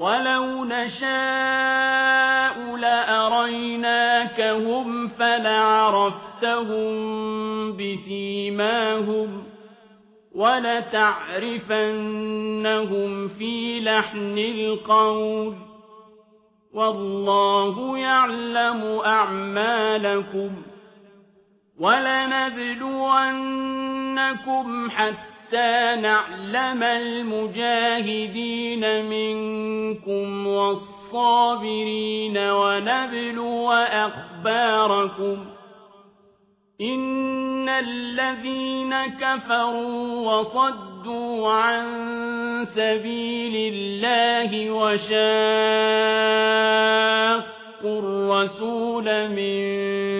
ولو نشاء لأريناكهم فلعرفتهم بسيماهم ولتعرفنهم في لحن القول والله يعلم أعمالكم ولنبلونكم حتى نعلم المجاهدين منكم والصابرين ونبلو أخباركم إن الذين كفروا وصدوا عن سبيل الله وشاقوا الرسول من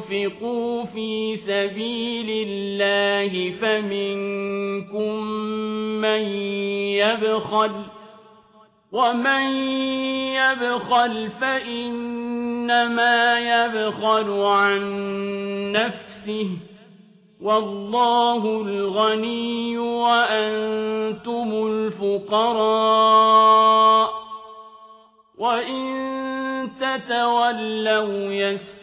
لتنفقوا في سبيل الله فمنكم من يبخل ومن يبخل فإنما يبخل عن نفسه والله الغني وأنتم الفقراء وإن تتولوا